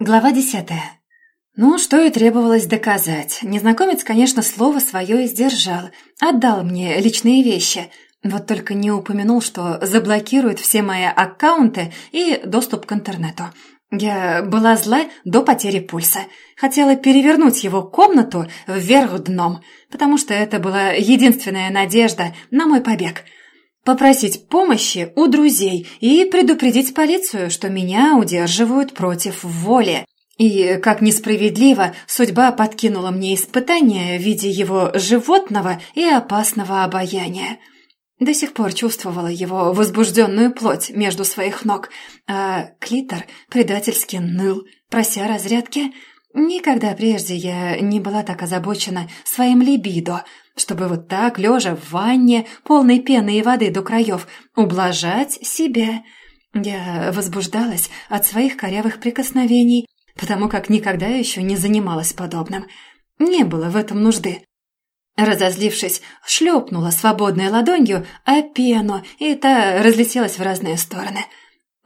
Глава десятая. Ну, что и требовалось доказать. Незнакомец, конечно, слово свое сдержал. Отдал мне личные вещи. Вот только не упомянул, что заблокирует все мои аккаунты и доступ к интернету. Я была зла до потери пульса. Хотела перевернуть его комнату вверх дном, потому что это была единственная надежда на мой побег – попросить помощи у друзей и предупредить полицию, что меня удерживают против воли. И, как несправедливо, судьба подкинула мне испытание в виде его животного и опасного обаяния. До сих пор чувствовала его возбужденную плоть между своих ног, а клитор предательски ныл, прося разрядки. Никогда прежде я не была так озабочена своим либидо — чтобы вот так, лежа в ванне, полной пены и воды до краев, ублажать себя. Я возбуждалась от своих корявых прикосновений, потому как никогда еще не занималась подобным. Не было в этом нужды. Разозлившись, шлепнула свободной ладонью о пену, и та разлетелась в разные стороны –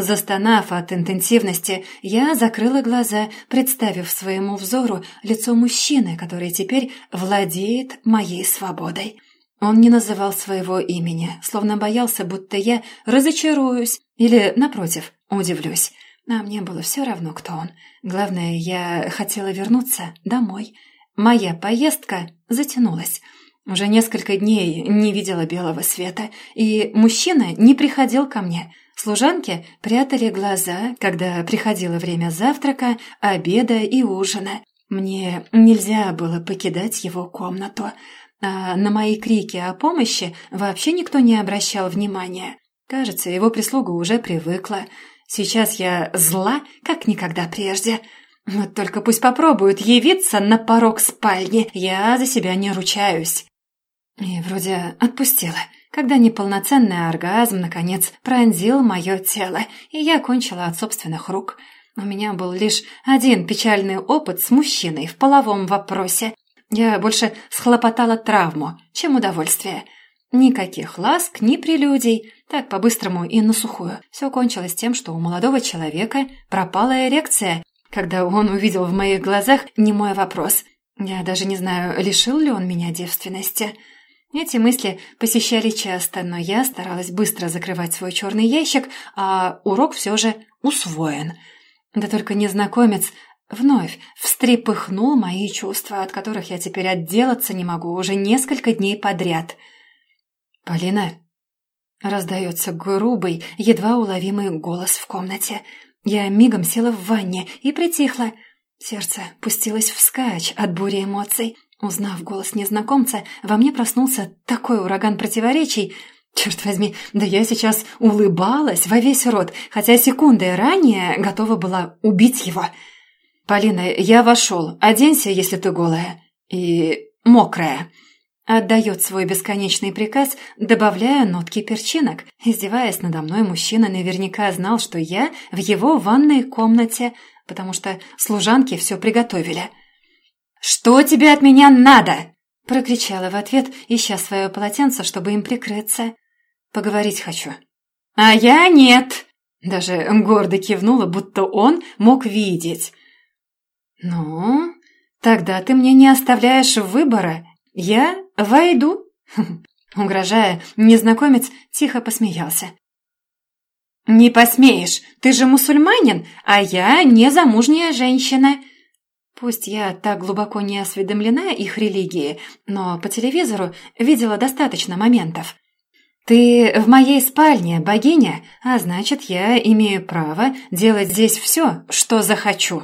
Застонав от интенсивности, я закрыла глаза, представив своему взору лицо мужчины, который теперь владеет моей свободой. Он не называл своего имени, словно боялся, будто я разочаруюсь или, напротив, удивлюсь. А мне было все равно, кто он. Главное, я хотела вернуться домой. Моя поездка затянулась. Уже несколько дней не видела белого света, и мужчина не приходил ко мне – Служанки прятали глаза, когда приходило время завтрака, обеда и ужина. Мне нельзя было покидать его комнату. А на мои крики о помощи вообще никто не обращал внимания. Кажется, его прислуга уже привыкла. Сейчас я зла, как никогда прежде. Вот только пусть попробуют явиться на порог спальни. Я за себя не ручаюсь. И вроде отпустила когда неполноценный оргазм, наконец, пронзил мое тело, и я кончила от собственных рук. У меня был лишь один печальный опыт с мужчиной в половом вопросе. Я больше схлопотала травму, чем удовольствие. Никаких ласк, ни прелюдий, так по-быстрому и на сухую. Все кончилось тем, что у молодого человека пропала эрекция, когда он увидел в моих глазах немой вопрос. Я даже не знаю, лишил ли он меня девственности. Эти мысли посещали часто, но я старалась быстро закрывать свой черный ящик, а урок все же усвоен. Да только незнакомец вновь встрепыхнул мои чувства, от которых я теперь отделаться не могу уже несколько дней подряд. «Полина?» Раздается грубый, едва уловимый голос в комнате. Я мигом села в ванне и притихла. Сердце пустилось вскачь от бури эмоций. Узнав голос незнакомца, во мне проснулся такой ураган противоречий. Черт возьми, да я сейчас улыбалась во весь рот, хотя секундой ранее готова была убить его. «Полина, я вошел. Оденься, если ты голая. И мокрая». Отдает свой бесконечный приказ, добавляя нотки перчинок. Издеваясь надо мной, мужчина наверняка знал, что я в его ванной комнате, потому что служанки все приготовили. «Что тебе от меня надо?» Прокричала в ответ, ища свое полотенце, чтобы им прикрыться. «Поговорить хочу». «А я нет!» Даже гордо кивнула, будто он мог видеть. «Ну, тогда ты мне не оставляешь выбора. Я войду». Угрожая, незнакомец тихо посмеялся. «Не посмеешь, ты же мусульманин, а я незамужняя женщина. Пусть я так глубоко не осведомлена их религии, но по телевизору видела достаточно моментов. «Ты в моей спальне, богиня, а значит, я имею право делать здесь все, что захочу».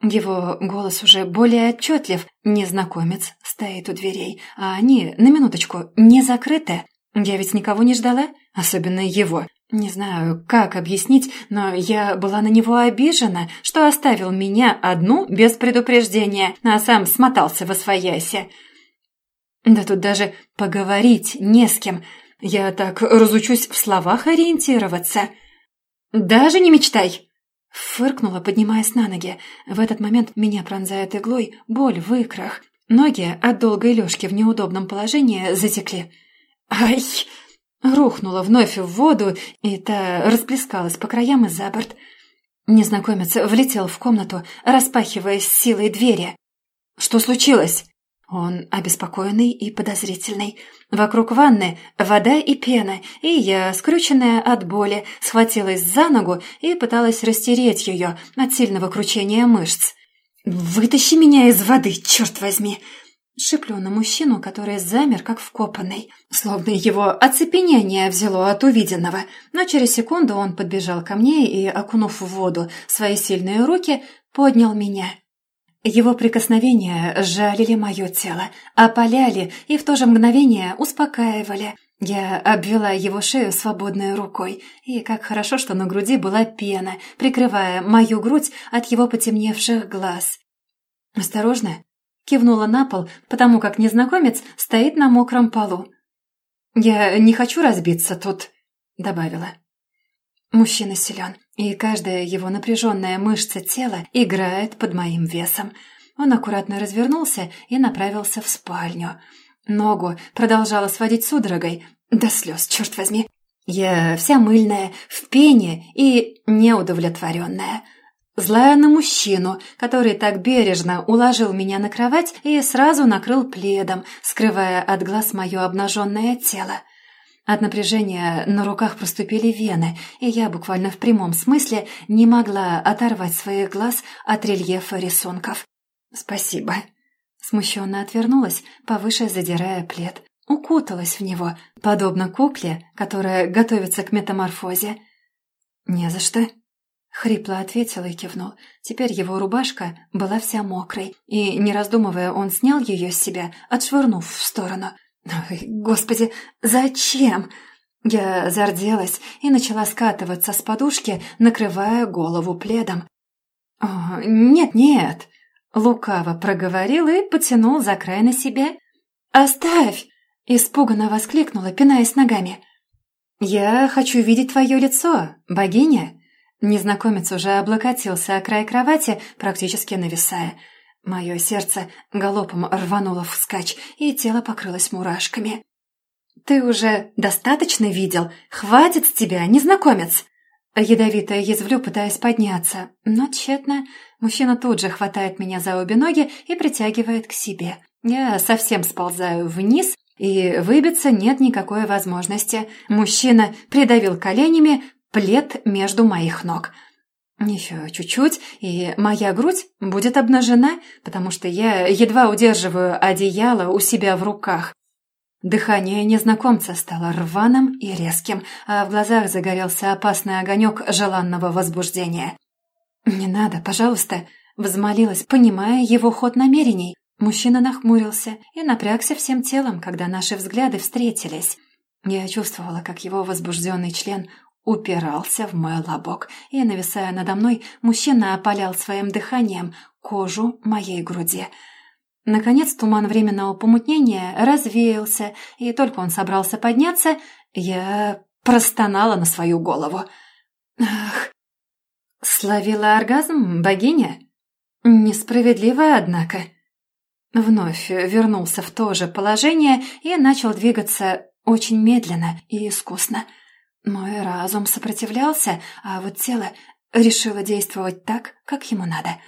Его голос уже более отчетлив. Незнакомец стоит у дверей, а они, на минуточку, не закрыты. Я ведь никого не ждала, особенно его. Не знаю, как объяснить, но я была на него обижена, что оставил меня одну без предупреждения, а сам смотался во своясе. Да тут даже поговорить не с кем. Я так разучусь в словах ориентироваться. Даже не мечтай!» Фыркнула, поднимаясь на ноги. В этот момент меня пронзает иглой боль в икрах. Ноги от долгой лёжки в неудобном положении затекли. «Ай!» Рухнула вновь в воду, и та расплескалась по краям и за борт. Незнакомец влетел в комнату, распахивая с силой двери. «Что случилось?» Он обеспокоенный и подозрительный. Вокруг ванны вода и пена, и я, скрюченная от боли, схватилась за ногу и пыталась растереть ее от сильного кручения мышц. «Вытащи меня из воды, черт возьми!» Шиплю на мужчину, который замер, как вкопанный. Словно его оцепенение взяло от увиденного. Но через секунду он подбежал ко мне и, окунув в воду свои сильные руки, поднял меня. Его прикосновения жалили мое тело, опаляли и в то же мгновение успокаивали. Я обвела его шею свободной рукой, и как хорошо, что на груди была пена, прикрывая мою грудь от его потемневших глаз. «Осторожно!» — кивнула на пол, потому как незнакомец стоит на мокром полу. «Я не хочу разбиться тут», — добавила. Мужчина силен, и каждая его напряженная мышца тела играет под моим весом. Он аккуратно развернулся и направился в спальню. Ногу продолжала сводить судорогой. До слез, черт возьми. Я вся мыльная, в пене и неудовлетворенная. Злая на мужчину, который так бережно уложил меня на кровать и сразу накрыл пледом, скрывая от глаз мое обнаженное тело. От напряжения на руках проступили вены, и я буквально в прямом смысле не могла оторвать своих глаз от рельефа рисунков. «Спасибо». Смущенно отвернулась, повыше задирая плед. Укуталась в него, подобно кукле, которая готовится к метаморфозе. «Не за что». Хрипло ответил и кивнул. Теперь его рубашка была вся мокрой, и, не раздумывая, он снял ее с себя, отшвырнув в сторону – Ой, господи, зачем? Я зарделась и начала скатываться с подушки, накрывая голову пледом. «Нет-нет», — лукаво проговорил и потянул за край на себе. «Оставь!» — испуганно воскликнула, пинаясь ногами. «Я хочу видеть твое лицо, богиня!» Незнакомец уже облокотился о край кровати, практически нависая. Мое сердце галопом рвануло вскачь, и тело покрылось мурашками. «Ты уже достаточно видел? Хватит с тебя, незнакомец!» Ядовитая язвлю, пытаясь подняться, но тщетно. Мужчина тут же хватает меня за обе ноги и притягивает к себе. Я совсем сползаю вниз, и выбиться нет никакой возможности. Мужчина придавил коленями плед между моих ног – еще чуть-чуть, и моя грудь будет обнажена, потому что я едва удерживаю одеяло у себя в руках. Дыхание незнакомца стало рваным и резким, а в глазах загорелся опасный огонек желанного возбуждения. «Не надо, пожалуйста», — взмолилась, понимая его ход намерений. Мужчина нахмурился и напрягся всем телом, когда наши взгляды встретились. Я чувствовала, как его возбужденный член упирался в мой лобок, и, нависая надо мной, мужчина опалял своим дыханием кожу моей груди. Наконец туман временного помутнения развеялся, и только он собрался подняться, я простонала на свою голову. «Ах!» «Словила оргазм, богиня?» «Несправедливо, однако». Вновь вернулся в то же положение и начал двигаться очень медленно и искусно – мой разум сопротивлялся, а вот тело решило действовать так, как ему надо.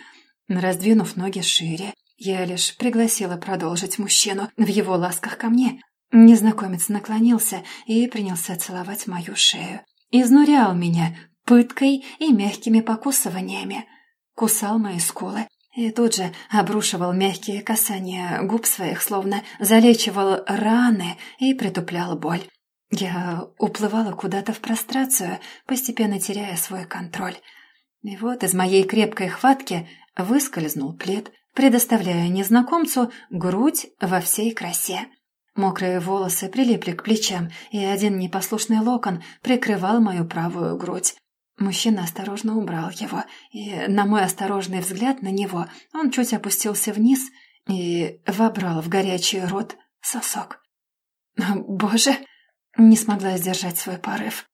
Раздвинув ноги шире, я лишь пригласила продолжить мужчину в его ласках ко мне. Незнакомец наклонился и принялся целовать мою шею. Изнурял меня пыткой и мягкими покусываниями. Кусал мои скулы и тут же обрушивал мягкие касания губ своих, словно залечивал раны и притуплял боль. Я уплывала куда-то в прострацию, постепенно теряя свой контроль. И вот из моей крепкой хватки выскользнул плед, предоставляя незнакомцу грудь во всей красе. Мокрые волосы прилипли к плечам, и один непослушный локон прикрывал мою правую грудь. Мужчина осторожно убрал его, и на мой осторожный взгляд на него он чуть опустился вниз и вобрал в горячий рот сосок. «Боже!» Не смогла сдержать свой порыв.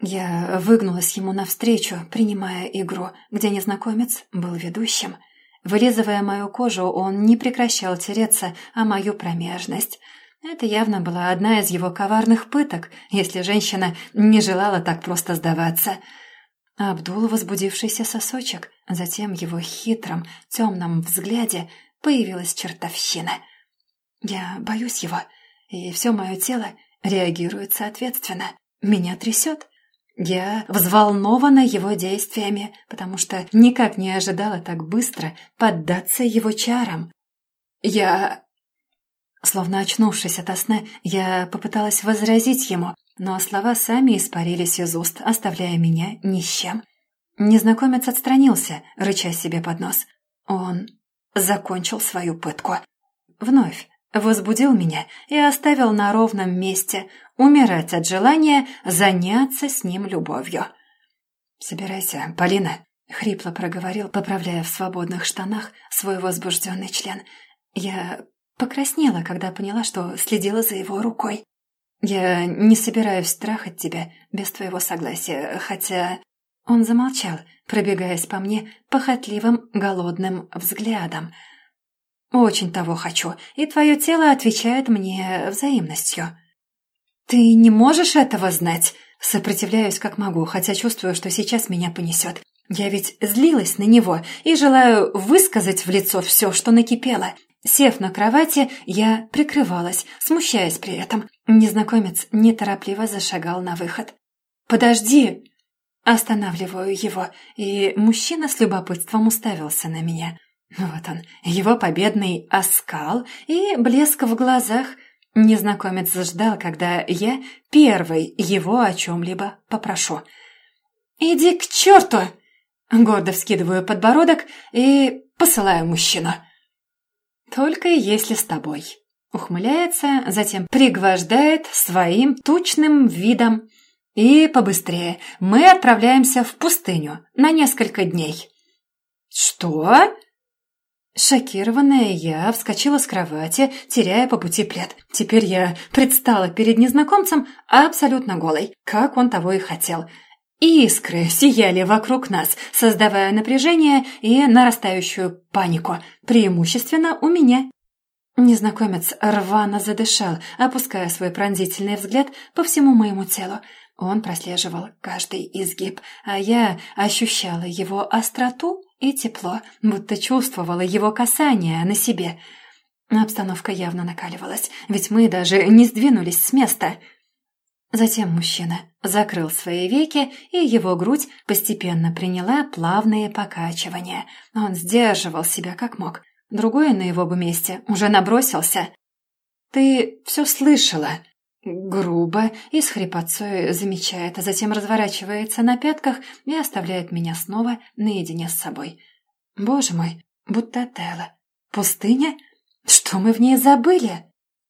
Я выгнулась ему навстречу, принимая игру, где незнакомец был ведущим. Вылизывая мою кожу, он не прекращал тереться о мою промежность. Это явно была одна из его коварных пыток, если женщина не желала так просто сдаваться. обдул возбудившийся сосочек, затем его хитром, темном взгляде появилась чертовщина. Я боюсь его, и все мое тело реагирует соответственно. Меня трясет. Я взволнована его действиями, потому что никак не ожидала так быстро поддаться его чарам. Я... Словно очнувшись ото сна, я попыталась возразить ему, но слова сами испарились из уст, оставляя меня ни с чем. Незнакомец отстранился, рыча себе под нос. Он закончил свою пытку. Вновь возбудил меня и оставил на ровном месте, умирать от желания заняться с ним любовью. «Собирайся, Полина», — хрипло проговорил, поправляя в свободных штанах свой возбужденный член. Я покраснела, когда поняла, что следила за его рукой. «Я не собираюсь трахать тебя без твоего согласия, хотя...» Он замолчал, пробегаясь по мне похотливым, голодным взглядом. «Очень того хочу, и твое тело отвечает мне взаимностью». «Ты не можешь этого знать?» Сопротивляюсь как могу, хотя чувствую, что сейчас меня понесет. Я ведь злилась на него и желаю высказать в лицо все, что накипело. Сев на кровати, я прикрывалась, смущаясь при этом. Незнакомец неторопливо зашагал на выход. «Подожди!» Останавливаю его, и мужчина с любопытством уставился на меня. Вот он, его победный оскал и блеск в глазах. Незнакомец ждал, когда я первый его о чем-либо попрошу. «Иди к черту!» Гордо вскидываю подбородок и посылаю мужчину. «Только если с тобой». Ухмыляется, затем пригвождает своим тучным видом и побыстрее. Мы отправляемся в пустыню на несколько дней. Что? Шокированная я вскочила с кровати, теряя по пути плед. Теперь я предстала перед незнакомцем абсолютно голой, как он того и хотел. Искры сияли вокруг нас, создавая напряжение и нарастающую панику, преимущественно у меня. Незнакомец рвано задышал, опуская свой пронзительный взгляд по всему моему телу. Он прослеживал каждый изгиб, а я ощущала его остроту и тепло, будто чувствовала его касание на себе. Обстановка явно накаливалась, ведь мы даже не сдвинулись с места. Затем мужчина закрыл свои веки, и его грудь постепенно приняла плавные покачивания. Он сдерживал себя как мог. Другой на его бы месте уже набросился. «Ты все слышала?» Грубо и с хрипотцой замечает, а затем разворачивается на пятках и оставляет меня снова наедине с собой. Боже мой, будто Телла. Пустыня? Что мы в ней забыли?